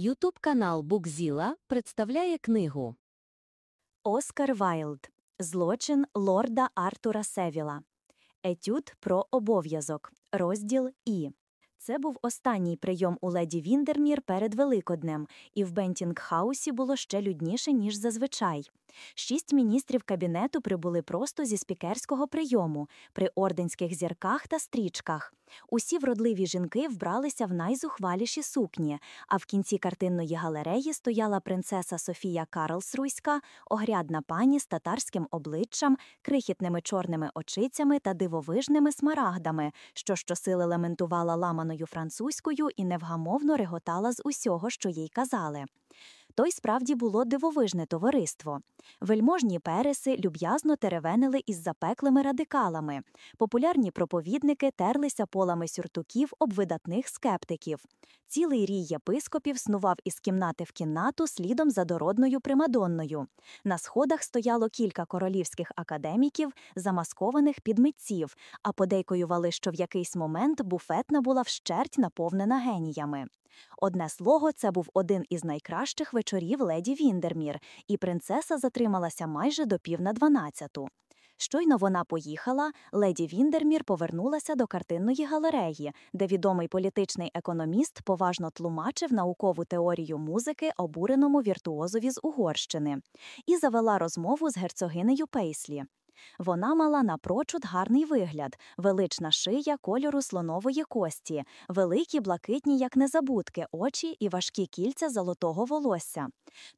Ютуб канал Букзіла представляє книгу Оскар Вайлд. Злочин лорда Артура Севіла. Етюд про обов'язок. Розділ І. Це був останній прийом у леді Віндермір перед Великоднем, і в Бентінкхаусі було ще людніше, ніж зазвичай. Шість міністрів кабінету прибули просто зі спікерського прийому при орденських зірках та стрічках. Усі вродливі жінки вбралися в найзухваліші сукні, а в кінці картинної галереї стояла принцеса Софія Карлсруйська, огрядна пані з татарським обличчям, крихітними чорними очицями та дивовижними смарагдами, що щосили лементувала ламаною французькою і невгамовно реготала з усього, що їй казали. То й справді було дивовижне товариство. Вельможні переси люб'язно теревенили із запеклими радикалами. Популярні проповідники терлися полами сюртуків об видатних скептиків. Цілий рій єпископів снував із кімнати в кімнату слідом за дородною примадонною. На сходах стояло кілька королівських академіків, замаскованих під митців, а подейкоювали, що в якийсь момент буфетна була вщерть наповнена геніями. Одне слово, це був один із найкращих вечорів леді Віндермір, і принцеса затрималася майже до пів на дванадцяту. Щойно вона поїхала, леді Віндермір повернулася до картинної галереї, де відомий політичний економіст поважно тлумачив наукову теорію музики обуреному віртуозові з Угорщини, і завела розмову з герцогинею Пейслі. Вона мала напрочуд гарний вигляд, велична шия кольору слонової кості, великі блакитні, як незабудки, очі і важкі кільця золотого волосся.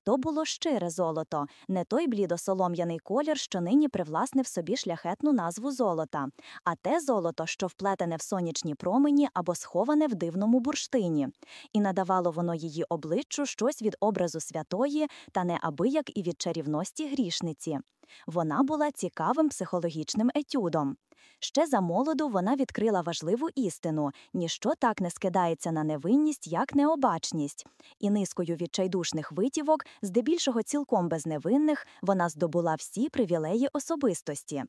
То було щире золото, не той блідосолом'яний колір, що нині привласнив собі шляхетну назву золота, а те золото, що вплетене в сонячні промені або сховане в дивному бурштині, і надавало воно її обличчю щось від образу святої та неабияк і від чарівності грішниці. Вона була цікавим психологічним етюдом. Ще за молоду вона відкрила важливу істину ніщо так не скидається на невинність, як необачність, і низкою відчайдушних витівок, здебільшого цілком безневинних, вона здобула всі привілеї особистості.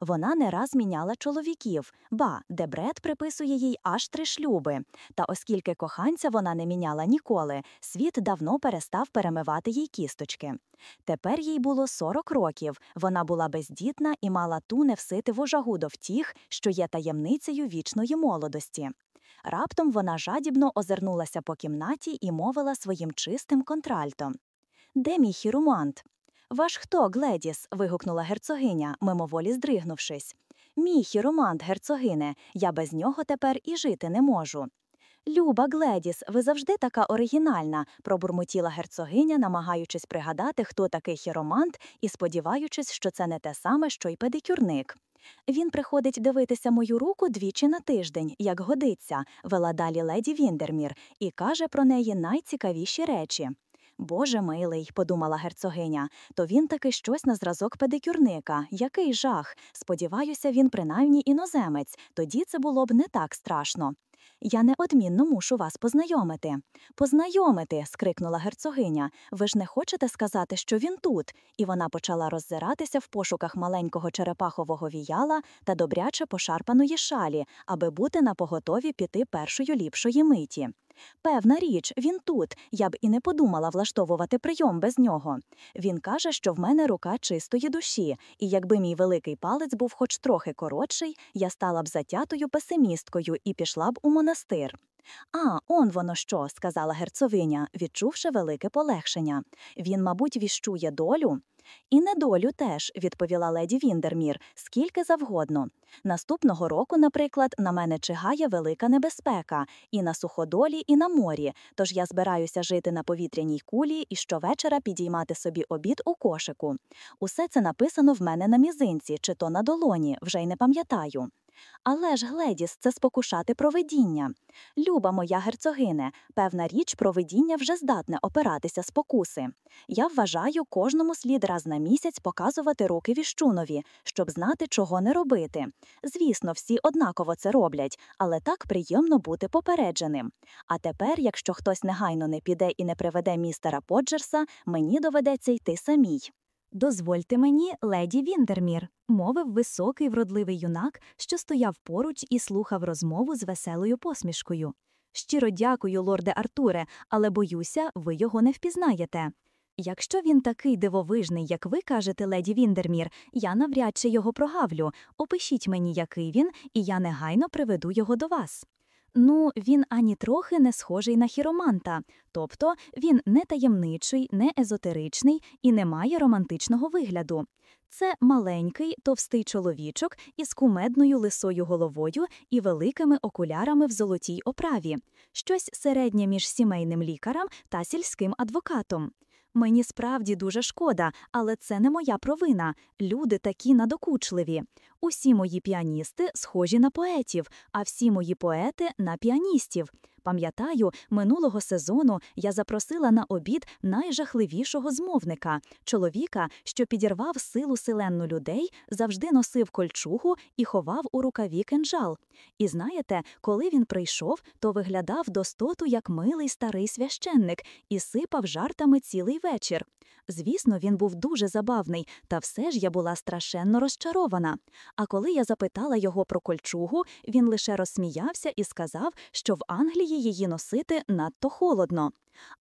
Вона не раз міняла чоловіків, ба Дебрет приписує їй аж три шлюби. Та оскільки коханця вона не міняла ніколи, світ давно перестав перемивати їй кісточки. Тепер їй було 40 років, вона була бездітна і мала ту невситиву жагу до втіх, що є таємницею вічної молодості. Раптом вона жадібно озирнулася по кімнаті і мовила своїм чистим контральтом. Де мій хірумант? Ваш хто, Гледіс? вигукнула герцогиня, мимоволі здригнувшись. Мій хіромант, герцогине, я без нього тепер і жити не можу. Люба Гледіс, ви завжди така оригінальна, пробурмотіла герцогиня, намагаючись пригадати, хто такий хіромант, і сподіваючись, що це не те саме, що й педикюрник. Він приходить дивитися мою руку двічі на тиждень, як годиться, вела далі леді Віндермір, і каже про неї найцікавіші речі. Боже милий, подумала герцогиня, то він таки щось на зразок педикюрника. Який жах. Сподіваюся, він принаймні іноземець, тоді це було б не так страшно. Я неодмінно мушу вас познайомити. Познайомити. скрикнула герцогиня. Ви ж не хочете сказати, що він тут? І вона почала роззиратися в пошуках маленького черепахового віяла та добряче пошарпаної шалі, аби бути на поготові піти першої ліпшої миті. Певна річ, він тут. Я б і не подумала влаштовувати прийом без нього. Він каже, що в мене рука чистої душі, і якби мій великий палець був хоч трохи коротший, я стала б затятою песимісткою і пішла б у монастир. А, он воно що, сказала герцовиня, відчувши велике полегшення. Він, мабуть, віщує долю. І недолю теж, відповіла леді Віндермір, скільки завгодно. Наступного року, наприклад, на мене чигає велика небезпека і на суходолі, і на морі, тож я збираюся жити на повітряній кулі і щовечора підіймати собі обід у кошику. Усе це написано в мене на мізинці, чи то на долоні, вже й не пам'ятаю. Але ж, Гледіс, це спокушати провидіння. Люба моя герцогине, певна річ провидіння вже здатне опиратися спокуси. Я вважаю, кожному слід раз на місяць показувати руки віщунові, щоб знати, чого не робити. Звісно, всі однаково це роблять, але так приємно бути попередженим. А тепер, якщо хтось негайно не піде і не приведе містера Поджерса, мені доведеться йти самій. Дозвольте мені, леді Віндермір, мовив високий вродливий юнак, що стояв поруч і слухав розмову з веселою посмішкою. Щиро дякую, лорде Артуре, але боюся, ви його не впізнаєте. Якщо він такий дивовижний, як ви кажете, леді Віндермір, я навряд чи його прогавлю. Опишіть мені, який він, і я негайно приведу його до вас. Ну, він ані трохи не схожий на хіроманта, тобто він не таємничий, не езотеричний і не має романтичного вигляду. Це маленький, товстий чоловічок із кумедною лисою головою і великими окулярами в золотій оправі, щось середнє між сімейним лікарем та сільським адвокатом. Мені справді дуже шкода, але це не моя провина. Люди такі надокучливі. Усі мої піаністи схожі на поетів, а всі мої поети на піаністів. Пам'ятаю, минулого сезону я запросила на обід найжахливішого змовника чоловіка, що підірвав силу селенну людей, завжди носив кольчугу і ховав у рукаві кинджал. І знаєте, коли він прийшов, то виглядав достоту як милий старий священник і сипав жартами цілий вечір. Звісно, він був дуже забавний, та все ж я була страшенно розчарована. А коли я запитала його про кольчугу, він лише розсміявся і сказав, що в Англії її носити надто холодно.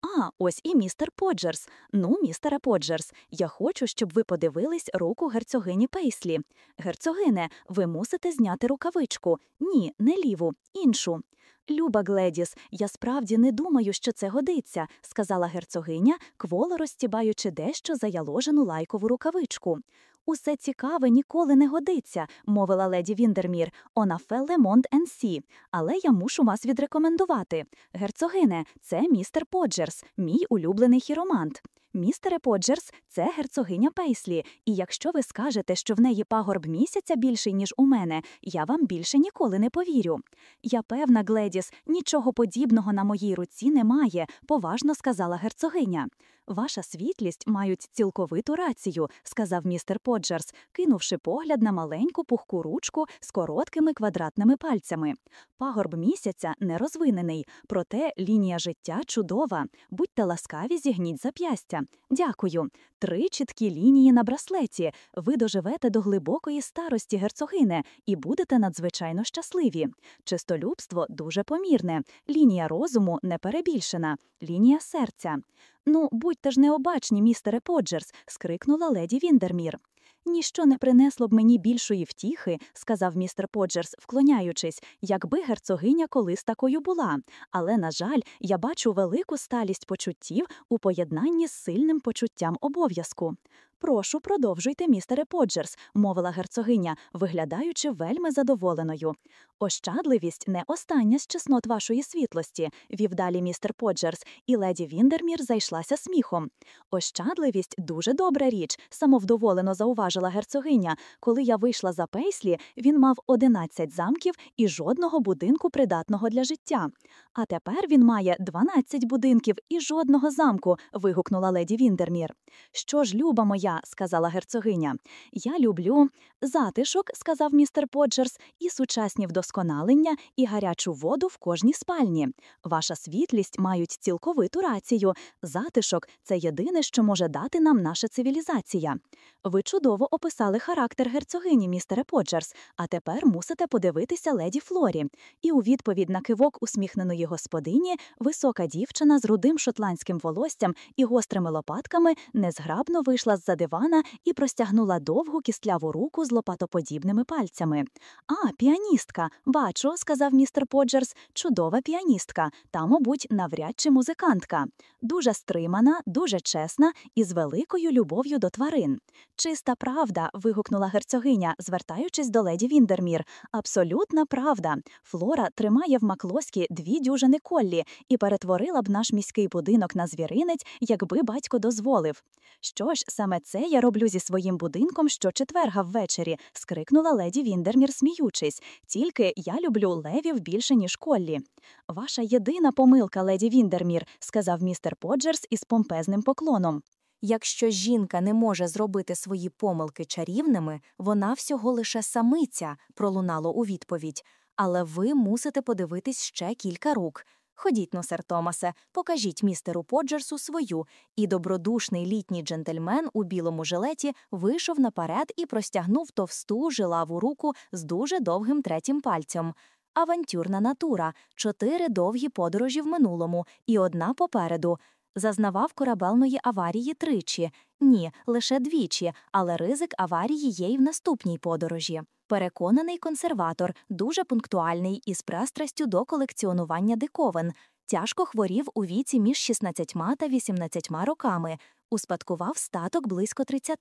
А, ось і містер Поджерс. Ну, містере Поджерс, я хочу, щоб ви подивились руку герцогині Пейслі. Герцогине, ви мусите зняти рукавичку. Ні, не ліву, іншу. Люба Гледіс, я справді не думаю, що це годиться, сказала герцогиня, кволо розтібаючи дещо заяложену лайкову рукавичку. Усе цікаве ніколи не годиться, мовила леді Віндермір, «Она фелле монт сі. Але я мушу вас відрекомендувати. Герцогине, це містер Поджерс, мій улюблений хіромант. Містере Поджерс, це герцогиня Пейслі, і якщо ви скажете, що в неї пагорб місяця більший, ніж у мене, я вам більше ніколи не повірю. Я певна, Гледіс, нічого подібного на моїй руці немає, поважно сказала герцогиня. Ваша світлість мають цілковиту рацію, сказав містер Поджерс, кинувши погляд на маленьку пухку ручку з короткими квадратними пальцями. Пагорб місяця не розвинений, проте лінія життя чудова. Будьте ласкаві, зігніть зап'ястя. Дякую. Три чіткі лінії на браслеті. Ви доживете до глибокої старості герцогине і будете надзвичайно щасливі. Чистолюбство дуже помірне, лінія розуму не перебільшена, лінія серця. Ну, будьте ж необачні, містере Поджерс, скрикнула леді Віндермір. Ніщо не принесло б мені більшої втіхи, сказав містер Поджерс, вклоняючись, якби герцогиня колись такою була. Але, на жаль, я бачу велику сталість почуттів у поєднанні з сильним почуттям обов'язку. Прошу, продовжуйте, містере Поджерс, мовила герцогиня, виглядаючи вельми задоволеною. Ощадливість не остання з чеснот вашої світлості, вів далі містер Поджерс, і леді Віндермір зайшлася сміхом. Ощадливість дуже добра річ, самовдоволено зауважила герцогиня. Коли я вийшла за пейслі, він мав 11 замків і жодного будинку придатного для життя. А тепер він має 12 будинків і жодного замку. вигукнула леді Віндермір. Що ж, люба моя, сказала герцогиня. Я люблю затишок, сказав містер Поджерс, і сучасні вдосконалення, і гарячу воду в кожній спальні. Ваша світлість мають цілковиту рацію. Затишок це єдине, що може дати нам наша цивілізація. Ви чудово описали характер герцогині, містере Поджерс, а тепер мусите подивитися леді Флорі. І у відповідь на кивок усміхненої господині висока дівчина з рудим шотландським волоссям і гострими лопатками незграбно вийшла з-за дивана і простягнула довгу кістляву руку з лопатоподібними пальцями. А, піаністка, бачу, сказав містер Поджерс, чудова піаністка, та, мабуть, навряд чи музикантка. Дуже стримана, дуже чесна і з великою любов'ю до тварин. Чиста правда. вигукнула герцогиня, звертаючись до леді Віндермір. Абсолютна правда. Флора тримає в Маклоскі дві дюжини коллі і перетворила б наш міський будинок на звіринець, якби батько дозволив. Що ж, саме це я роблю зі своїм будинком щочетверга ввечері, скрикнула леді Віндермір, сміючись. Тільки я люблю левів більше, ніж коллі. Ваша єдина помилка, леді Віндермір, сказав містер Поджерс із помпезним поклоном. Якщо жінка не може зробити свої помилки чарівними, вона всього лише самиця, пролунало у відповідь. Але ви мусите подивитись ще кілька рук. Ходіть но, сер Томасе, покажіть містеру Поджерсу свою, і добродушний літній джентльмен у білому жилеті вийшов наперед і простягнув товсту жилаву руку з дуже довгим третім пальцем. авантюрна натура, чотири довгі подорожі в минулому і одна попереду. Зазнавав корабельної аварії тричі. Ні, лише двічі, але ризик аварії є й в наступній подорожі. Переконаний консерватор, дуже пунктуальний і з пристрастю до колекціонування диковин. Тяжко хворів у віці між 16 та 18 роками, успадкував статок близько 30,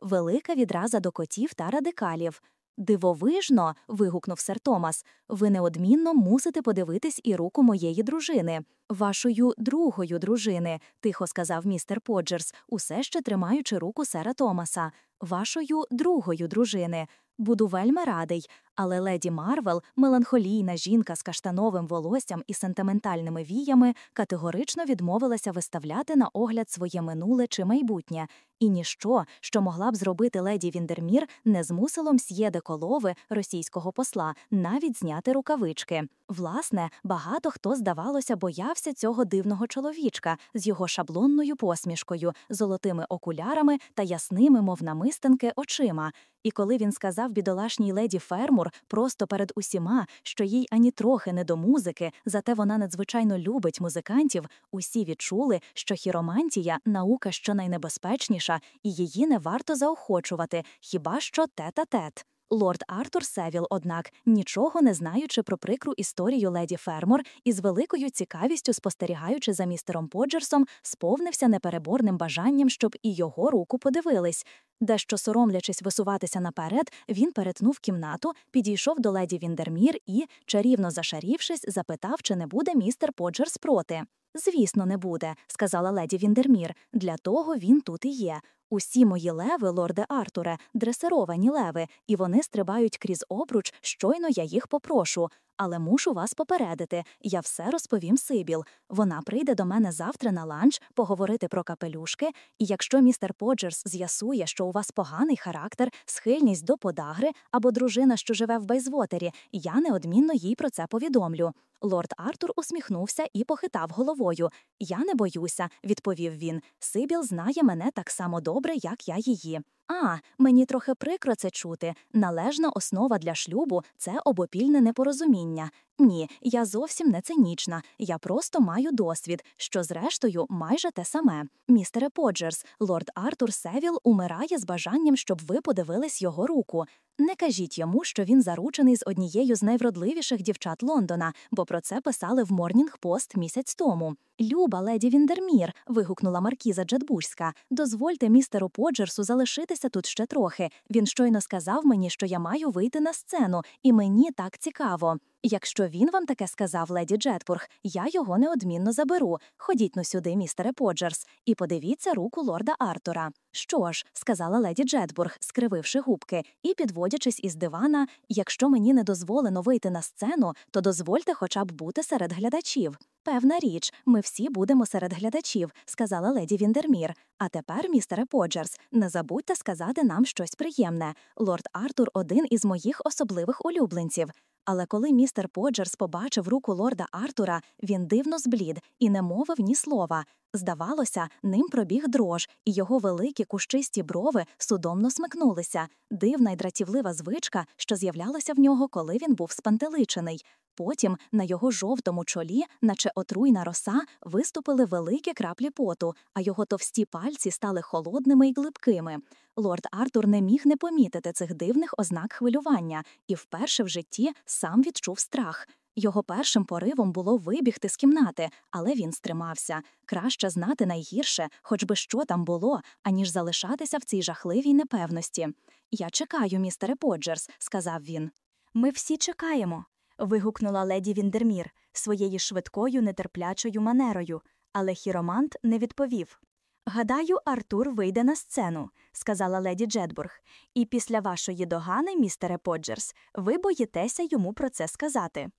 велика відраза до котів та радикалів. Дивовижно. вигукнув сер Томас. Ви неодмінно мусите подивитись і руку моєї дружини, вашої другої дружини, тихо сказав містер Поджерс, усе ще тримаючи руку сера Томаса, вашої другої дружини. Буду вельми радий, але леді Марвел, меланхолійна жінка з каштановим волоссям і сентиментальними віями, категорично відмовилася виставляти на огляд своє минуле чи майбутнє, і ніщо, що могла б зробити леді Віндермір, не змусило мсьє де колови російського посла навіть зняти рукавички. Власне, багато хто, здавалося, боявся цього дивного чоловічка з його шаблонною посмішкою, золотими окулярами та ясними, мов намистинки, очима. І коли він сказав бідолашній леді Фермур просто перед усіма, що їй ані трохи не до музики, зате вона надзвичайно любить музикантів, усі відчули, що хіромантія наука щонайнебезпечніша, і її не варто заохочувати, хіба що тет-а-тет. Лорд Артур Севіл, однак, нічого не знаючи про прикру історію леді Фермор і з великою цікавістю спостерігаючи за містером Поджерсом, сповнився непереборним бажанням, щоб і його руку подивились. Дещо соромлячись висуватися наперед, він перетнув кімнату, підійшов до леді Віндермір і, чарівно зашарівшись, запитав, чи не буде містер Поджерс проти. Звісно, не буде, сказала леді Віндермір. Для того він тут і є. Усі мої леви, лорде Артуре, дресировані леви, і вони стрибають крізь обруч, щойно я їх попрошу. Але мушу вас попередити, я все розповім Сибіл. Вона прийде до мене завтра на ланч поговорити про капелюшки, і якщо містер Поджерс з'ясує, що у вас поганий характер, схильність до подагри або дружина, що живе в Бейзвотері, я неодмінно їй про це повідомлю. Лорд Артур усміхнувся і похитав головою. Я не боюся, відповів він. Сибіл знає мене так само добре, як я її. А, мені трохи прикро це чути. Належна основа для шлюбу це обопільне непорозуміння. Ні, я зовсім не цинічна. Я просто маю досвід, що, зрештою, майже те саме. Містере Поджерс, лорд Артур Севіл умирає з бажанням, щоб ви подивились його руку. Не кажіть йому, що він заручений з однією з найвродливіших дівчат Лондона, бо про це писали в Морнінг Пост місяць тому. Люба, леді Віндермір, вигукнула маркіза Джетбурська. Дозвольте містеру Поджерсу залишитися тут ще трохи. Він щойно сказав мені, що я маю вийти на сцену, і мені так цікаво. Якщо він вам таке сказав, леді Джетбург, я його неодмінно заберу. Ходіть ну сюди, містере Поджерс, і подивіться руку лорда Артура. Що ж, сказала леді Джетбург, скрививши губки, і підводячись із дивана, якщо мені не дозволено вийти на сцену, то дозвольте хоча б бути серед глядачів. Певна річ, ми всі будемо серед глядачів, сказала леді Віндермір. А тепер, містере Поджерс, не забудьте сказати нам щось приємне. Лорд Артур один із моїх особливих улюбленців. Але коли містер Поджерс побачив руку лорда Артура, він дивно зблід і не мовив ні слова. Здавалося, ним пробіг дрож, і його великі кущисті брови судомно смикнулися, дивна й дратівлива звичка, що з'являлася в нього, коли він був спантеличений. Потім на його жовтому чолі, наче отруйна роса, виступили великі краплі поту, а його товсті пальці стали холодними й глибкими. Лорд Артур не міг не помітити цих дивних ознак хвилювання і вперше в житті сам відчув страх. Його першим поривом було вибігти з кімнати, але він стримався. Краще знати найгірше, хоч би що там було, аніж залишатися в цій жахливій непевності. Я чекаю, містере Поджерс, сказав він. Ми всі чекаємо. Вигукнула леді Віндермір своєю швидкою, нетерплячою манерою, але хіромант не відповів. Гадаю, Артур вийде на сцену, сказала леді Джетбург, і після вашої догани, містере Поджерс, ви боїтеся йому про це сказати.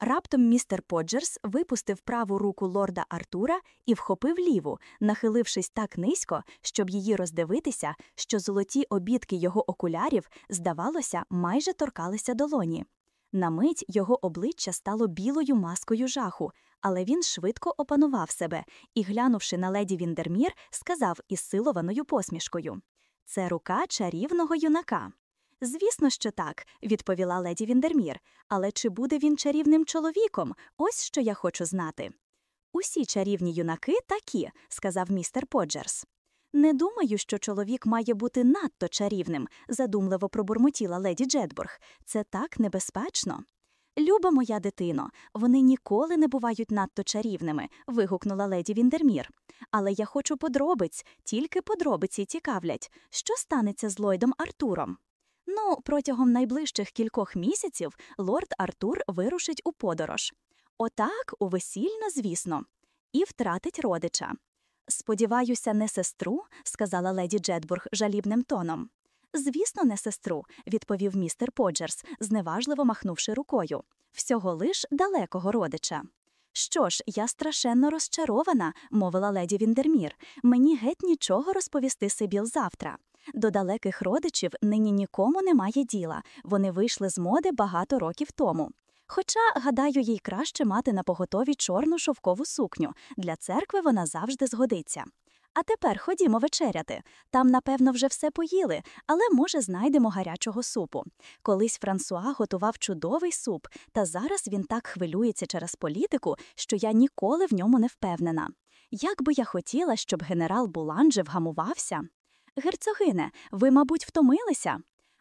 Раптом містер Поджерс випустив праву руку лорда Артура і вхопив ліву, нахилившись так низько, щоб її роздивитися, що золоті обідки його окулярів, здавалося, майже торкалися долоні. На мить його обличчя стало білою маскою жаху, але він швидко опанував себе і, глянувши на леді Віндермір, сказав із силованою посмішкою Це рука чарівного юнака. Звісно, що так, відповіла леді Віндермір. Але чи буде він чарівним чоловіком? Ось що я хочу знати. Усі чарівні юнаки такі, сказав містер Поджерс. Не думаю, що чоловік має бути надто чарівним, задумливо пробурмотіла леді Джетбург. Це так небезпечно. Люба моя дитино, вони ніколи не бувають надто чарівними, вигукнула леді Віндермір. Але я хочу подробиць, тільки подробиці цікавлять, що станеться з Ллойдом Артуром. Ну, протягом найближчих кількох місяців лорд Артур вирушить у подорож. Отак, у весільно, звісно, і втратить родича. Сподіваюся, не сестру, сказала леді Джетбург жалібним тоном. Звісно, не сестру, відповів містер Поджерс, зневажливо махнувши рукою. Всього лиш далекого родича. Що ж, я страшенно розчарована, мовила леді Віндермір. Мені геть нічого розповісти Сибіл завтра. До далеких родичів нині нікому немає діла, вони вийшли з моди багато років тому. Хоча, гадаю, їй краще мати на поготові чорну шовкову сукню для церкви вона завжди згодиться. А тепер ходімо вечеряти. Там, напевно, вже все поїли, але, може, знайдемо гарячого супу. Колись Франсуа готував чудовий суп, та зараз він так хвилюється через політику, що я ніколи в ньому не впевнена. Як би я хотіла, щоб генерал Буланже вгамувався. Герцогине, ви, мабуть, втомилися?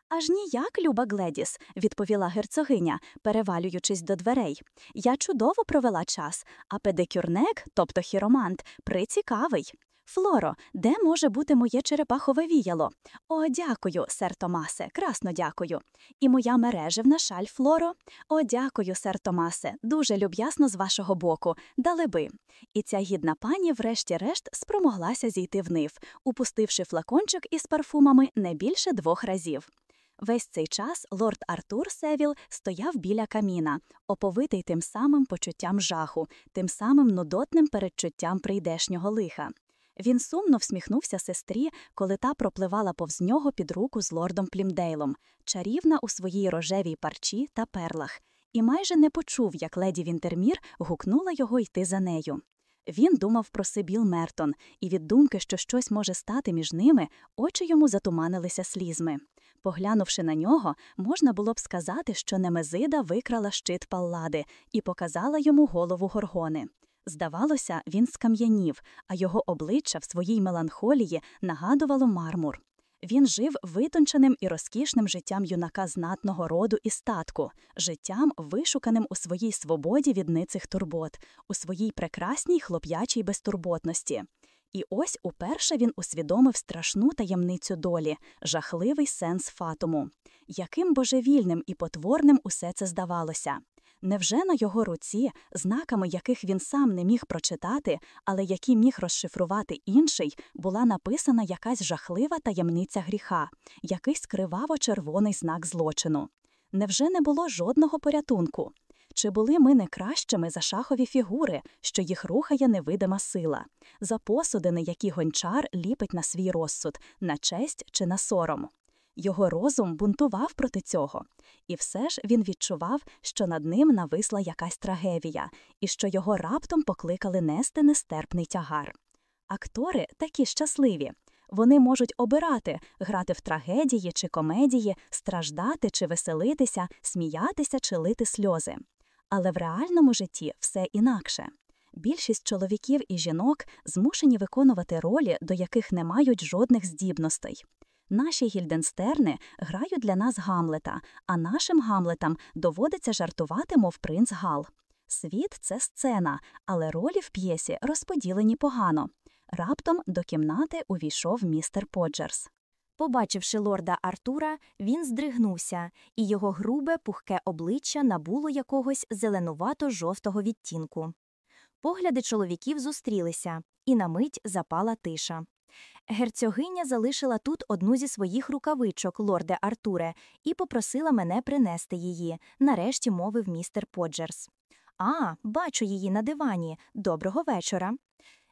Аж ніяк, люба Гледіс, відповіла герцогиня, перевалюючись до дверей. Я чудово провела час, а педикюрнек, тобто хіромант, прицікавий. Флоро, де може бути моє черепахове віяло? О, дякую, сер Томасе, красно дякую. І моя мережевна шаль Флоро. О, дякую, сер Томасе, дуже люб'ясно з вашого боку, дали би. І ця гідна пані, врешті-решт, спромоглася зійти внив, упустивши флакончик із парфумами не більше двох разів. Весь цей час лорд Артур Севіл стояв біля каміна, оповитий тим самим почуттям жаху, тим самим нудотним передчуттям прийдешнього лиха. Він сумно всміхнувся сестрі, коли та пропливала повз нього під руку з лордом Плімдейлом, чарівна у своїй рожевій парчі та перлах, і майже не почув, як леді Вінтермір гукнула його йти за нею. Він думав про Сибіл Мертон, і від думки, що щось може стати між ними, очі йому затуманилися слізьми. Поглянувши на нього, можна було б сказати, що Немезида викрала щит паллади і показала йому голову горгони. Здавалося, він скам'янів, а його обличчя в своїй меланхолії нагадувало мармур. Він жив витонченим і розкішним життям юнака знатного роду і статку, життям, вишуканим у своїй свободі від ницих турбот, у своїй прекрасній хлоп'ячій безтурботності. І ось уперше він усвідомив страшну таємницю долі, жахливий сенс фатуму. Яким божевільним і потворним усе це здавалося. Невже на його руці, знаками яких він сам не міг прочитати, але які міг розшифрувати інший, була написана якась жахлива таємниця гріха, якийсь криваво червоний знак злочину? Невже не було жодного порятунку? Чи були ми не кращими за шахові фігури, що їх рухає невидима сила, за посудини, які гончар ліпить на свій розсуд, на честь чи на сором? Його розум бунтував проти цього, і все ж він відчував, що над ним нависла якась трагедія, і що його раптом покликали нести нестерпний тягар. Актори такі щасливі. Вони можуть обирати грати в трагедії чи комедії, страждати чи веселитися, сміятися чи лити сльози. Але в реальному житті все інакше. Більшість чоловіків і жінок змушені виконувати ролі, до яких не мають жодних здібностей. Наші гільденстерни грають для нас Гамлета, а нашим Гамлетам доводиться жартувати, мов принц Гал. Світ це сцена, але ролі в п'єсі розподілені погано. Раптом до кімнати увійшов містер Поджерс. Побачивши лорда Артура, він здригнувся, і його грубе, пухке обличчя набуло якогось зеленувато жовтого відтінку. Погляди чоловіків зустрілися, і на мить запала тиша. Герцогиня залишила тут одну зі своїх рукавичок, лорде Артуре, і попросила мене принести її, нарешті мовив містер Поджерс. А, бачу її на дивані. Доброго вечора.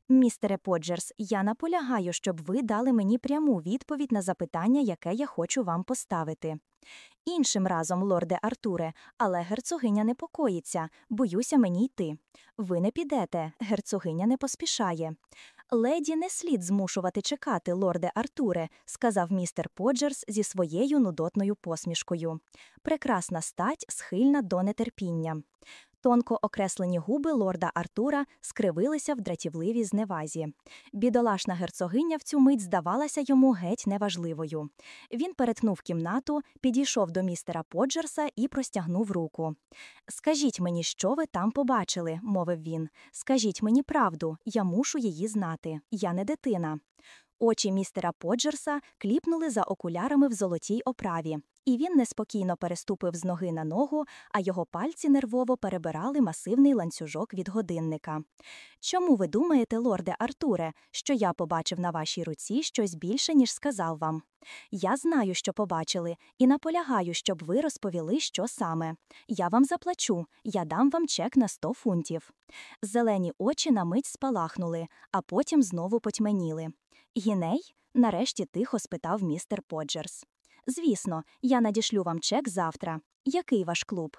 Містере Поджерс, я наполягаю, щоб ви дали мені пряму відповідь на запитання, яке я хочу вам поставити. Іншим разом, лорде Артуре, але герцогиня непокоїться, боюся мені йти. Ви не підете, герцогиня не поспішає. Леді не слід змушувати чекати, лорде Артуре, сказав містер Поджерс зі своєю нудотною посмішкою. Прекрасна стать схильна до нетерпіння. Тонко окреслені губи лорда Артура скривилися в дратівливій зневазі. Бідолашна герцогиня в цю мить здавалася йому геть неважливою. Він перетнув кімнату, підійшов до містера Поджерса і простягнув руку. Скажіть мені, що ви там побачили, мовив він. Скажіть мені правду, я мушу її знати. Я не дитина. Очі містера Поджерса кліпнули за окулярами в золотій оправі, і він неспокійно переступив з ноги на ногу, а його пальці нервово перебирали масивний ланцюжок від годинника. Чому ви думаєте, лорде Артуре, що я побачив на вашій руці щось більше, ніж сказав вам? Я знаю, що побачили, і наполягаю, щоб ви розповіли, що саме. Я вам заплачу, я дам вам чек на 100 фунтів. Зелені очі на мить спалахнули, а потім знову потьменіли. Гіней? нарешті тихо спитав містер Поджерс. Звісно, я надішлю вам чек завтра. Який ваш клуб?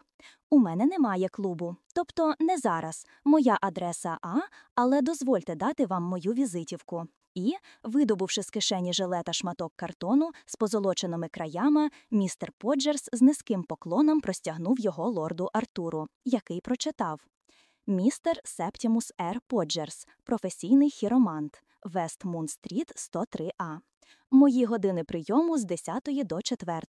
У мене немає клубу, тобто не зараз. Моя адреса А, але дозвольте дати вам мою візитівку. І, видобувши з кишені жилета шматок картону з позолоченими краями, містер Поджерс з низьким поклоном простягнув його лорду Артуру, який прочитав Містер Септімус Р. Поджерс, професійний хіромант, Вест-Мун-стріт, 103А. Мої години прийому з 10 до 4.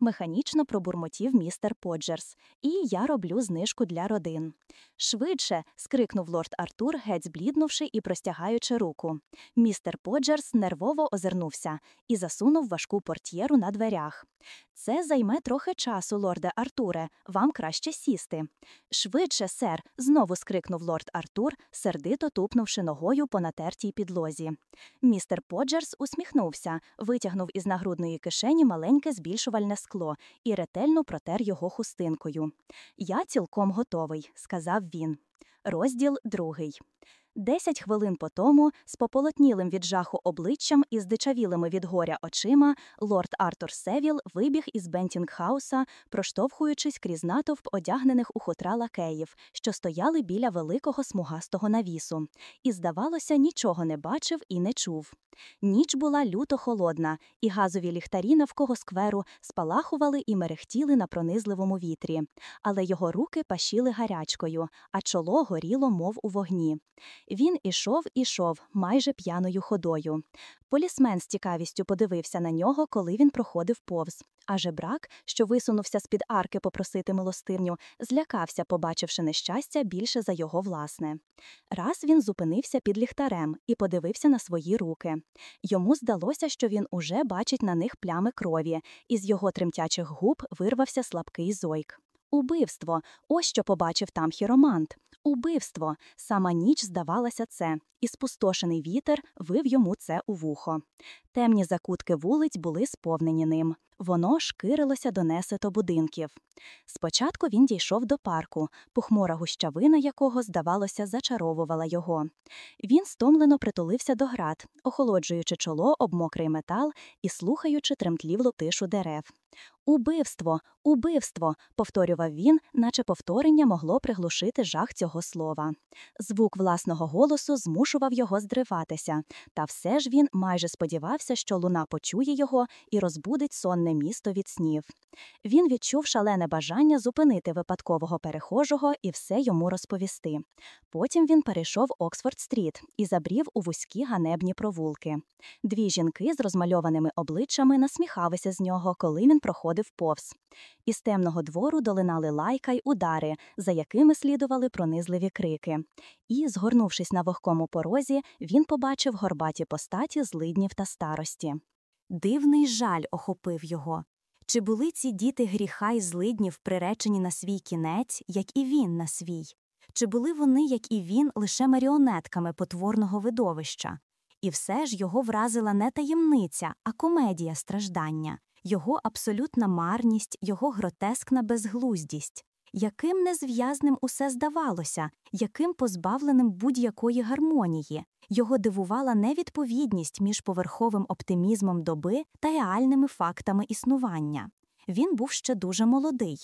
Механічно пробурмотів містер Поджерс, і я роблю знижку для родин. Швидше. скрикнув лорд Артур, геть збліднувши і простягаючи руку. Містер Поджерс нервово озирнувся і засунув важку портьєру на дверях. Це займе трохи часу, лорде Артуре, вам краще сісти. Швидше, сер, знову скрикнув лорд Артур, сердито тупнувши ногою по натертій підлозі. Містер Поджерс усміхнувся, витягнув із нагрудної кишені маленьке збільшувальне скло і ретельно протер його хустинкою. Я цілком готовий, сказав він. Розділ другий. Десять хвилин по тому, з пополотнілим від жаху обличчям і здичавілими від горя очима, лорд Артур Севіл вибіг із Бентінкхауса, проштовхуючись крізь натовп одягнених у хутра лакеїв, що стояли біля великого смугастого навісу, і, здавалося, нічого не бачив і не чув. Ніч була люто холодна, і газові ліхтарі навкого скверу спалахували і мерехтіли на пронизливому вітрі, але його руки пашіли гарячкою, а чоло горіло, мов у вогні. Він ішов ішов майже п'яною ходою. Полісмен з цікавістю подивився на нього, коли він проходив повз. А жебрак, що висунувся з під арки попросити милостиню, злякався, побачивши нещастя більше за його власне. Раз він зупинився під ліхтарем і подивився на свої руки. Йому здалося, що він уже бачить на них плями крові, і з його тремтячих губ вирвався слабкий зойк. Убивство, ось що побачив там хіромант. Убивство. Сама ніч здавалася це, і спустошений вітер вив йому це у вухо. Темні закутки вулиць були сповнені ним. Воно шкирилося до несето будинків. Спочатку він дійшов до парку, похмура гущавина якого, здавалося, зачаровувала його. Він стомлено притулився до град, охолоджуючи чоло об мокрий метал і слухаючи тремтлівлу тишу дерев. Убивство, убивство, повторював він, наче повторення могло приглушити жах цього слова. Звук власного голосу змушував його здриватися, та все ж він майже сподівався, що луна почує його і розбудить сонне місто від снів. Він відчув шалене бажання зупинити випадкового перехожого і все йому розповісти. Потім він перейшов Оксфорд-стріт і забрів у вузькі ганебні провулки. Дві жінки з розмальованими обличчями насміхалися з нього, коли він проходив повз. Із темного двору долинали лайка й удари, за якими слідували пронизливі крики. І, згорнувшись на вогкому порозі, він побачив горбаті постаті злиднів та старості. Дивний жаль охопив його. Чи були ці діти гріха й злиднів приречені на свій кінець, як і він на свій? Чи були вони, як і він, лише маріонетками потворного видовища? І все ж його вразила не таємниця, а комедія страждання, його абсолютна марність, його гротескна безглуздість. Яким незв'язним усе здавалося, яким позбавленим будь-якої гармонії, його дивувала невідповідність між поверховим оптимізмом доби та реальними фактами існування. Він був ще дуже молодий.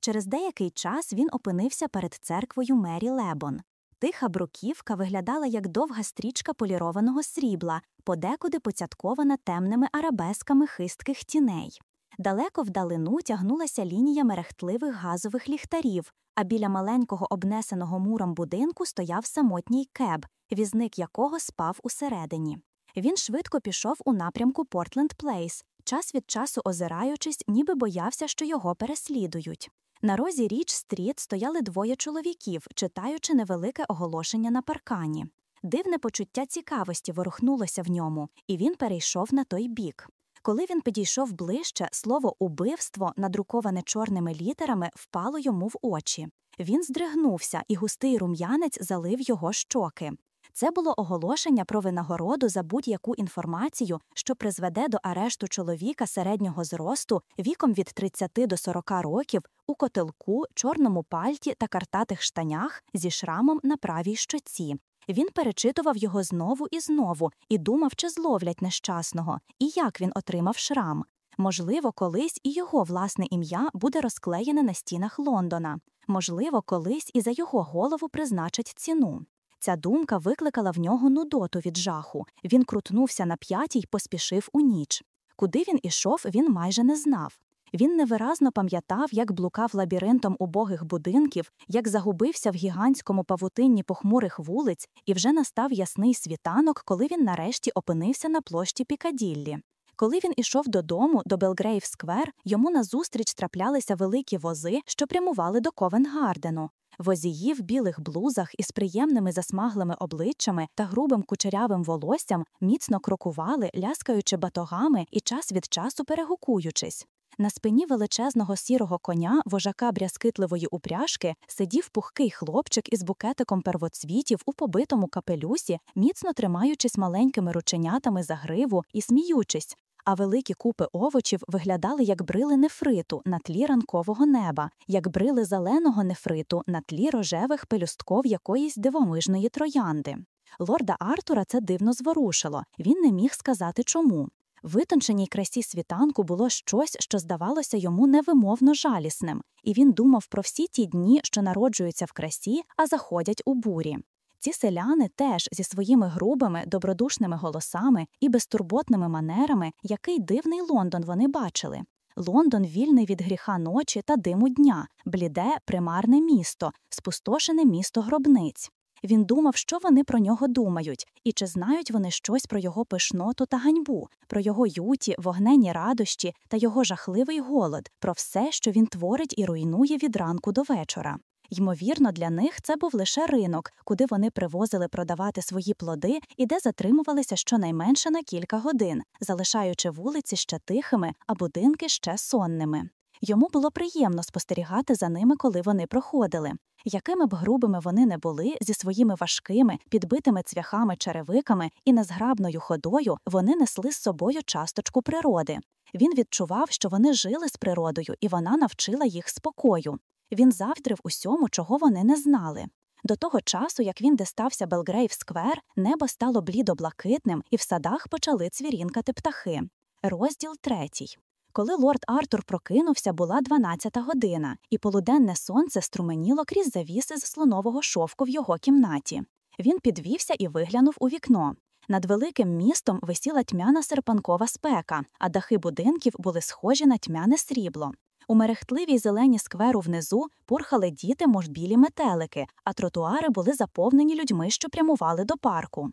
Через деякий час він опинився перед церквою Мерілебон. Тиха бруківка виглядала як довга стрічка полірованого срібла, подекуди поцяткована темними арабесками хистких тіней. Далеко вдалину тягнулася лінія мерехтливих газових ліхтарів, а біля маленького обнесеного муром будинку стояв самотній кеб, візник якого спав усередині. Він швидко пішов у напрямку Портленд Плейс, час від часу озираючись, ніби боявся, що його переслідують. На розі річ стріт стояли двоє чоловіків, читаючи невелике оголошення на паркані. Дивне почуття цікавості ворухнулося в ньому, і він перейшов на той бік. Коли він підійшов ближче, слово убивство, надруковане чорними літерами, впало йому в очі. Він здригнувся, і густий рум'янець залив його щоки. Це було оголошення про винагороду за будь-яку інформацію, що призведе до арешту чоловіка середнього зросту віком від 30 до 40 років у котелку, чорному пальті та картатих штанях зі шрамом на правій щоці. Він перечитував його знову і знову і думав, чи зловлять нещасного, і як він отримав шрам. Можливо, колись і його власне ім'я буде розклеєне на стінах Лондона. Можливо, колись і за його голову призначать ціну. Ця думка викликала в нього нудоту від жаху. Він крутнувся на п'ятій поспішив у ніч. Куди він ішов, він майже не знав. Він невиразно пам'ятав, як блукав лабіринтом убогих будинків, як загубився в гігантському павутинні похмурих вулиць, і вже настав ясний світанок, коли він нарешті опинився на площі Пікаділлі. Коли він ішов додому, до Белгрейв Сквер, йому назустріч траплялися великі вози, що прямували до Ковент-Гардену. Возії в білих блузах із приємними засмаглими обличчями та грубим кучерявим волоссям міцно крокували, ляскаючи батогами і час від часу перегукуючись. На спині величезного сірого коня, вожака брязкитливої упряжки, сидів пухкий хлопчик із букетиком первоцвітів у побитому капелюсі, міцно тримаючись маленькими рученятами за гриву і сміючись, а великі купи овочів виглядали як брили нефриту на тлі ранкового неба, як брили зеленого нефриту на тлі рожевих пелюстков якоїсь дивомижної троянди. Лорда Артура це дивно зворушило, він не міг сказати чому. Витонченій красі світанку було щось, що здавалося йому невимовно жалісним, і він думав про всі ті дні, що народжуються в красі, а заходять у бурі. Ці селяни теж зі своїми грубими, добродушними голосами і безтурботними манерами, який дивний Лондон вони бачили. Лондон вільний від гріха ночі та диму дня, бліде, примарне місто, спустошене місто гробниць. Він думав, що вони про нього думають, і чи знають вони щось про його пишноту та ганьбу, про його юті, вогнені радощі та його жахливий голод, про все, що він творить і руйнує від ранку до вечора. Ймовірно, для них це був лише ринок, куди вони привозили продавати свої плоди і де затримувалися щонайменше на кілька годин, залишаючи вулиці ще тихими, а будинки ще сонними. Йому було приємно спостерігати за ними, коли вони проходили. Якими б грубими вони не були зі своїми важкими, підбитими цвяхами черевиками і незграбною ходою, вони несли з собою часточку природи. Він відчував, що вони жили з природою, і вона навчила їх спокою. Він заздрив усьому, чого вони не знали. До того часу, як він дістався Белгрейв Сквер, небо стало блідо-блакитним, і в садах почали цвірінкати птахи. Розділ третій. Коли лорд Артур прокинувся, була 12-та година, і полуденне сонце струменіло крізь завіси з слонового шовку в його кімнаті. Він підвівся і виглянув у вікно. Над великим містом висіла тьмяна серпанкова спека, а дахи будинків були схожі на тьмяне срібло. У мерехтливій зеленій скверу внизу пурхали діти, мов білі метелики, а тротуари були заповнені людьми, що прямували до парку.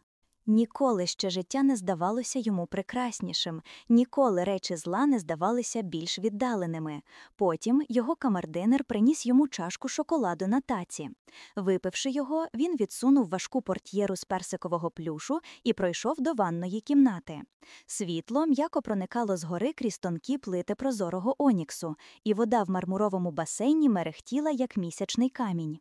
Ніколи ще життя не здавалося йому прекраснішим, ніколи речі зла не здавалися більш віддаленими. Потім його камердинер приніс йому чашку шоколаду на таці. Випивши його, він відсунув важку портьєру з персикового плюшу і пройшов до ванної кімнати. Світло м'яко проникало згори крізь тонкі плити прозорого оніксу, і вода в мармуровому басейні мерехтіла, як місячний камінь.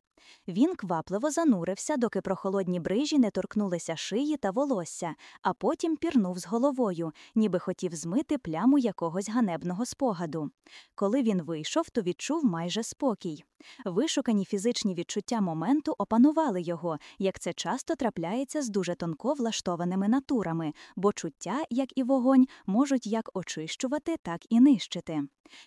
Він квапливо занурився, доки прохолодні брижі не торкнулися шиї та волосся, а потім пірнув з головою, ніби хотів змити пляму якогось ганебного спогаду. Коли він вийшов, то відчув майже спокій. Вишукані фізичні відчуття моменту опанували його, як це часто трапляється з дуже тонко влаштованими натурами, бо чуття, як і вогонь, можуть як очищувати, так і нищити.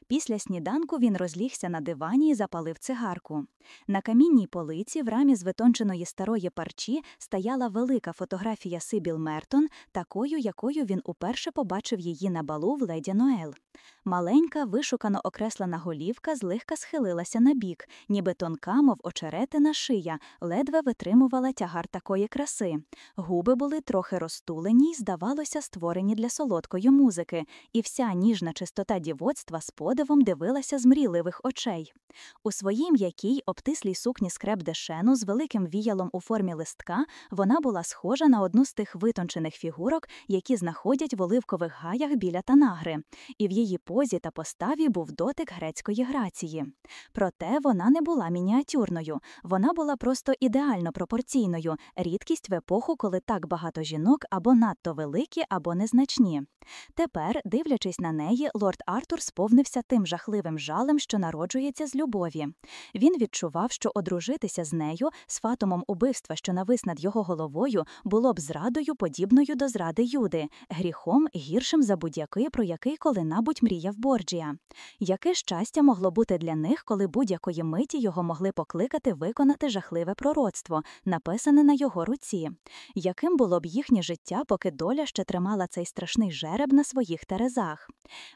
Після сніданку він розлігся на дивані і запалив цигарку. На камінні дальній полиці в рамі з витонченої старої парчі стояла велика фотографія Сибіл Мертон, такою, якою він уперше побачив її на балу в леді Ноел. Маленька, вишукано окреслена голівка злегка схилилася на бік, ніби тонка, мов очеретина шия, ледве витримувала тягар такої краси. Губи були трохи розтулені й, здавалося, створені для солодкої музики, і вся ніжна чистота дівоцтва з подивом дивилася з мрійливих очей. У своїй м'якій обтислій сукні скреп дешену з великим віялом у формі листка вона була схожа на одну з тих витончених фігурок, які знаходять в оливкових гаях біля танагри, і в її позі та поставі був дотик грецької грації. Проте вона не була мініатюрною, вона була просто ідеально пропорційною, рідкість в епоху, коли так багато жінок або надто великі, або незначні. Тепер, дивлячись на неї, лорд Артур сповнився тим жахливим жалем, що народжується з любові. Він відчував, що одружитися з нею з фатомом убивства, що навис над його головою, було б зрадою, подібною до зради Юди, гріхом гіршим за будь-який, про який коли-небудь мріяв Борджія. Яке щастя могло бути для них, коли будь-якої миті його могли покликати виконати жахливе пророцтво, написане на його руці? Яким було б їхнє життя, поки доля ще тримала цей страшний жереб на своїх терезах?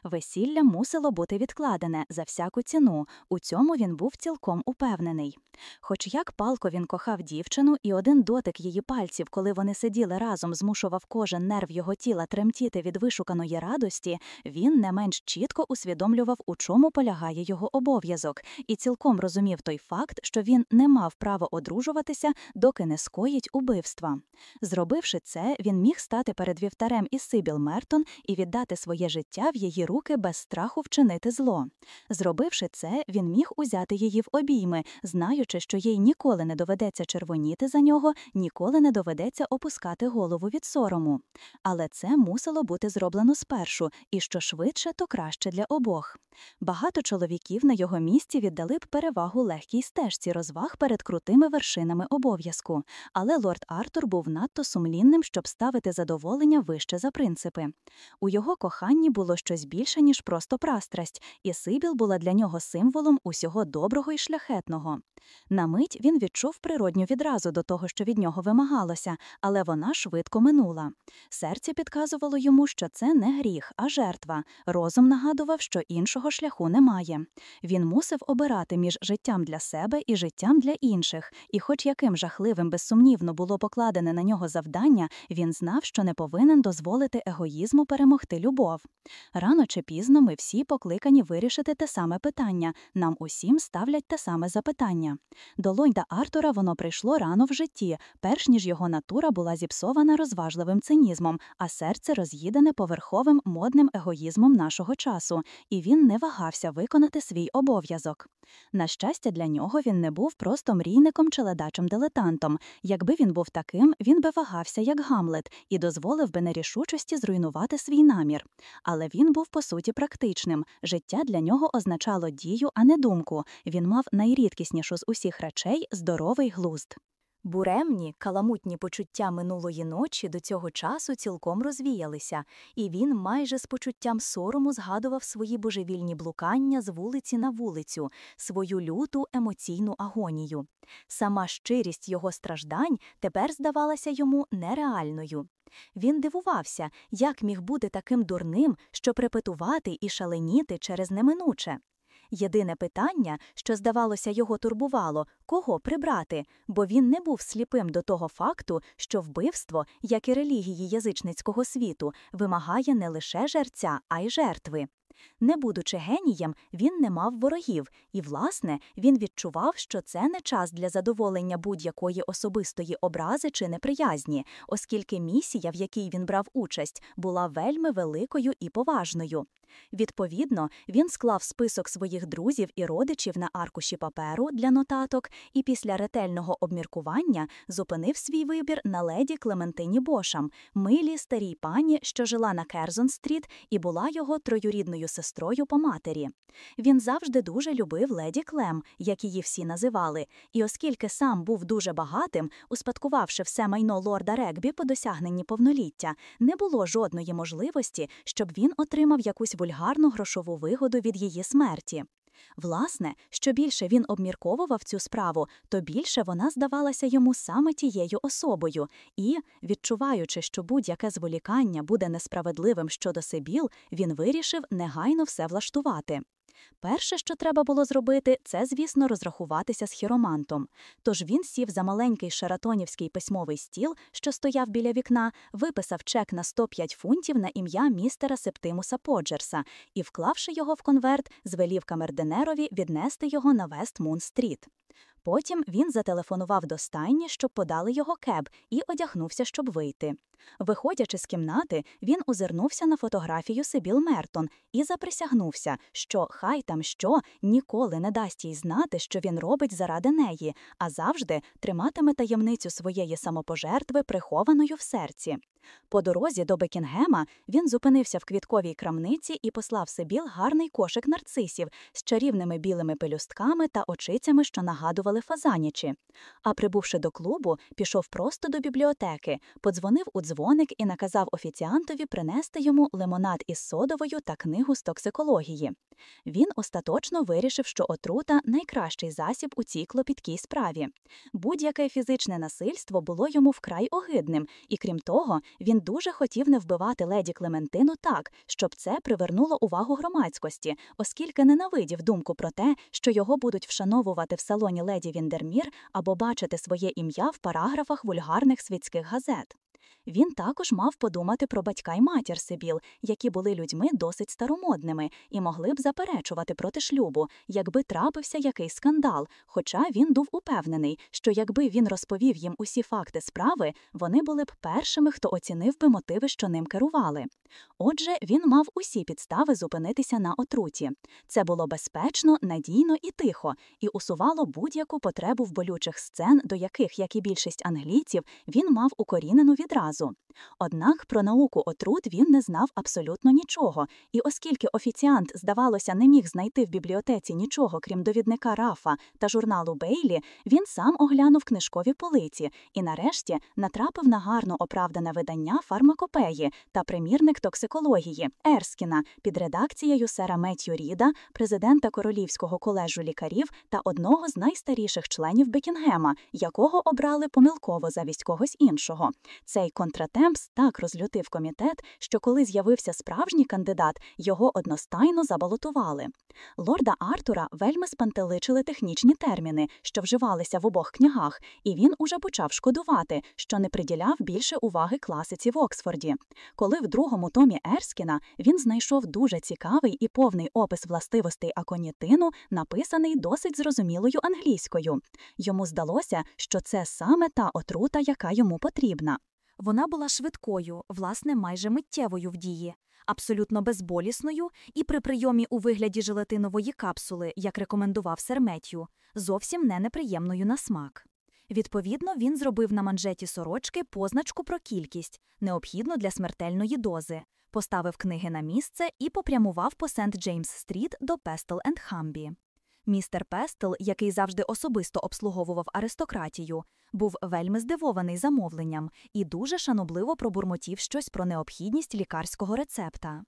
Весілля мусило бути відкладене за всяку ціну. У цьому він був цілком упевнений. Хоч як палко він кохав дівчину, і один дотик її пальців, коли вони сиділи разом, змушував кожен нерв його тіла тремтіти від вишуканої радості, він не менш чітко усвідомлював, у чому полягає його обов'язок, і цілком розумів той факт, що він не мав права одружуватися, доки не скоїть убивства. Зробивши це, він міг стати перед вівтарем із Сибіл Мертон і віддати своє життя в її руки без страху вчинити зло. Зробивши це, він міг узяти її в обійми, знаючи, що їй ніколи не доведеться червоніти за нього, ніколи не доведеться опускати голову від сорому. Але це мусило бути зроблено спершу, і що швидше, то краще для обох. Багато чоловіків на його місці віддали б перевагу легкій стежці розваг перед крутими вершинами обов'язку, але лорд Артур був надто сумлінним, щоб ставити задоволення вище за принципи. У його коханні було щось більше, ніж просто прастрасть, і Сибіл була для нього символом усього доброго і шляхетного. На мить він відчув природню відразу до того, що від нього вимагалося, але вона швидко минула. Серце підказувало йому, що це не гріх, а жертва. Розум нагадував, що іншого шляху немає. Він мусив обирати між життям для себе і життям для інших, і, хоч яким жахливим безсумнівно було покладене на нього завдання, він знав, що не повинен дозволити егоїзму перемогти любов. Рано чи пізно ми всі покликані вирішити те саме питання, нам усім ставлять те саме запитання. До Лойда Артура воно прийшло рано в житті, перш ніж його натура була зіпсована розважливим цинізмом, а серце роз'їдене поверховим модним егоїзмом нашого часу, і він не вагався виконати свій обов'язок. На щастя, для нього він не був просто мрійником чи ледачим дилетантом. Якби він був таким, він би вагався як Гамлет і дозволив би нерішучості зруйнувати свій намір. Але він був по суті практичним. Життя для нього означало дію, а не думку. Він мав найрідкіснішу з усіх речей здоровий глузд. Буремні, каламутні почуття минулої ночі до цього часу цілком розвіялися, і він майже з почуттям сорому згадував свої божевільні блукання з вулиці на вулицю, свою люту емоційну агонію. Сама щирість його страждань тепер здавалася йому нереальною. Він дивувався, як міг бути таким дурним, щоб репетувати і шаленіти через неминуче. Єдине питання, що, здавалося, його турбувало, кого прибрати, бо він не був сліпим до того факту, що вбивство, як і релігії язичницького світу, вимагає не лише жерця, а й жертви. Не будучи генієм, він не мав ворогів, і, власне, він відчував, що це не час для задоволення будь-якої особистої образи чи неприязні, оскільки місія, в якій він брав участь, була вельми великою і поважною. Відповідно, він склав список своїх друзів і родичів на аркуші паперу для нотаток і після ретельного обміркування зупинив свій вибір на леді Клементині Бошамп, милій старій пані, що жила на Керзон-стріт і була його троюрідною сестрою по матері. Він завжди дуже любив леді Клем, як її всі називали, і оскільки сам був дуже багатим, успадкувавши все майно лорда Регбі по досягненні повноліття, не було жодної можливості, щоб він отримав якусь вульгарну грошову вигоду від її смерті. Власне, що більше він обмірковував цю справу, то більше вона здавалася йому саме тією особою, і, відчуваючи, що будь-яке зволікання буде несправедливим щодо Сибіл, він вирішив негайно все влаштувати. Перше, що треба було зробити, це, звісно, розрахуватися з хіромантом. Тож він сів за маленький шаратонівський письмовий стіл, що стояв біля вікна, виписав чек на 105 фунтів на ім'я містера Септимуса Поджерса і, вклавши його в конверт, звелів камердинерові віднести його на Вестмун-стріт. Потім він зателефонував до стайні, щоб подали його кеб, і одягнувся, щоб вийти. Виходячи з кімнати, він озирнувся на фотографію Сибіл Мертон і заприсягнувся, що хай там що ніколи не дасть їй знати, що він робить заради неї, а завжди триматиме таємницю своєї самопожертви прихованою в серці. По дорозі до Бекінгема він зупинився в квітковій крамниці і послав Сибіл гарний кошик нарцисів з чарівними білими пелюстками та очицями, що нагадували фазанячі. А прибувши до клубу, пішов просто до бібліотеки, подзвонив у дзвоник і наказав офіціантові принести йому лимонад із содовою та книгу з токсикології. Він остаточно вирішив, що отрута найкращий засіб у цій клопіткій справі. Будь-яке фізичне насильство було йому вкрай огидним, і крім того, він дуже хотів не вбивати леді Клементину так, щоб це привернуло увагу громадськості, оскільки ненавидів думку про те, що його будуть вшановувати в салоні леді Віндермір або бачити своє ім'я в параграфах вульгарних світських газет. Він також мав подумати про батька й матір Сибіл, які були людьми досить старомодними і могли б заперечувати проти шлюбу, якби трапився якийсь скандал. Хоча він був упевнений, що якби він розповів їм усі факти справи, вони були б першими, хто оцінив би мотиви, що ним керували. Отже, він мав усі підстави зупинитися на отруті. Це було безпечно, надійно і тихо, і усувало будь-яку потребу в болючих сцен, до яких, як і більшість англійців, він мав укорінену відразу. Однак про науку отрут він не знав абсолютно нічого, і оскільки офіціант, здавалося, не міг знайти в бібліотеці нічого, крім довідника Рафа та журналу Бейлі, він сам оглянув книжкові полиці і, нарешті, натрапив на гарно оправдане видання фармакопеї та примірник токсикології Ерскіна під редакцією сера Меттью Ріда, президента Королівського колежу лікарів та одного з найстаріших членів Бекінгема, якого обрали помилково замість когось іншого. Цей контратемпс так розлютив комітет, що коли з'явився справжній кандидат, його одностайно забалотували. Лорда Артура вельми спантеличили технічні терміни, що вживалися в обох книгах, і він уже почав шкодувати, що не приділяв більше уваги класиці в Оксфорді. Коли в другому томі Ерскіна він знайшов дуже цікавий і повний опис властивостей аконітину, написаний досить зрозумілою англійською. Йому здалося, що це саме та отрута, яка йому потрібна. Вона була швидкою, власне, майже миттєвою в дії, абсолютно безболісною і при прийомі у вигляді желатинової капсули, як рекомендував сер Меттю, зовсім не неприємною на смак. Відповідно, він зробив на манжеті сорочки позначку про кількість, необхідну для смертельної дози, поставив книги на місце і попрямував по Сент Джеймс Стріт до Пестел енд Хамбі. Містер Пестел, який завжди особисто обслуговував аристократію, був вельми здивований замовленням і дуже шанобливо пробурмотів щось про необхідність лікарського рецепта.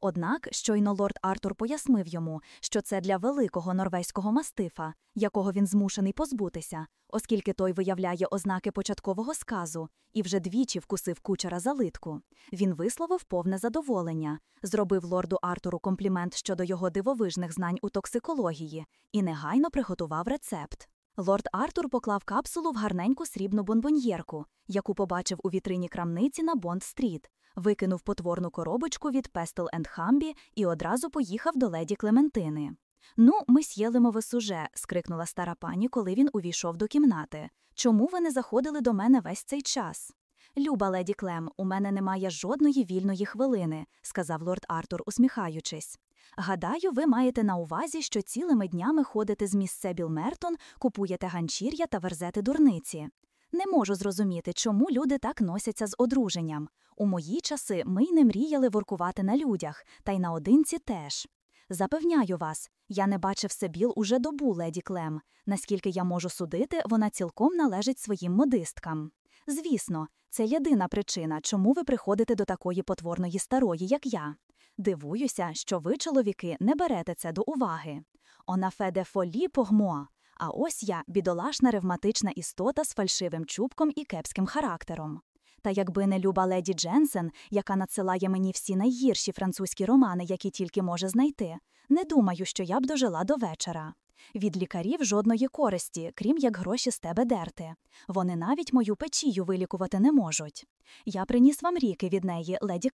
Однак щойно лорд Артур пояснив йому, що це для великого норвезького мастифа, якого він змушений позбутися, оскільки той виявляє ознаки початкового сказу і вже двічі вкусив кучера за литку. Він висловив повне задоволення, зробив лорду Артуру комплімент щодо його дивовижних знань у токсикології і негайно приготував рецепт. Лорд Артур поклав капсулу в гарненьку срібну бонбоньєрку, яку побачив у вітрині крамниці на Бонд-стріт, викинув потворну коробочку від Пестел енд Хамбі і одразу поїхав до леді Клементини. Ну, monsieur le mauvais sujet, скрикнула стара пані, коли він увійшов до кімнати. Чому ви не заходили до мене весь цей час? Люба леді Клем, у мене немає жодної вільної хвилини, сказав лорд Артур, усміхаючись. Гадаю, ви маєте на увазі, що цілими днями ходите з місце Білмертон, купуєте ганчір'я та верзете дурниці. Не можу зрозуміти, чому люди так носяться з одруженням. У мої часи ми й не мріяли воркувати на людях, та й наодинці теж. Запевняю вас, я не бачив Себіл уже добу, леді Клем. Наскільки я можу судити, вона цілком належить своїм модисткам. Звісно, це єдина причина, чому ви приходите до такої потворної старої, як я. Дивуюся, що ви, чоловіки, не берете це до уваги. Она феде фолі погмоа. А ось я бідолашна ревматична істота з фальшивим чубком і кепським характером. Та якби не люба леді Дженсен, яка надсилає мені всі найгірші французькі романи, які тільки може знайти, не думаю, що я б дожила до вечора. Від лікарів жодної користі, крім як гроші з тебе дерти. Вони навіть мою печію вилікувати не можуть. Я приніс вам ріки від неї, леді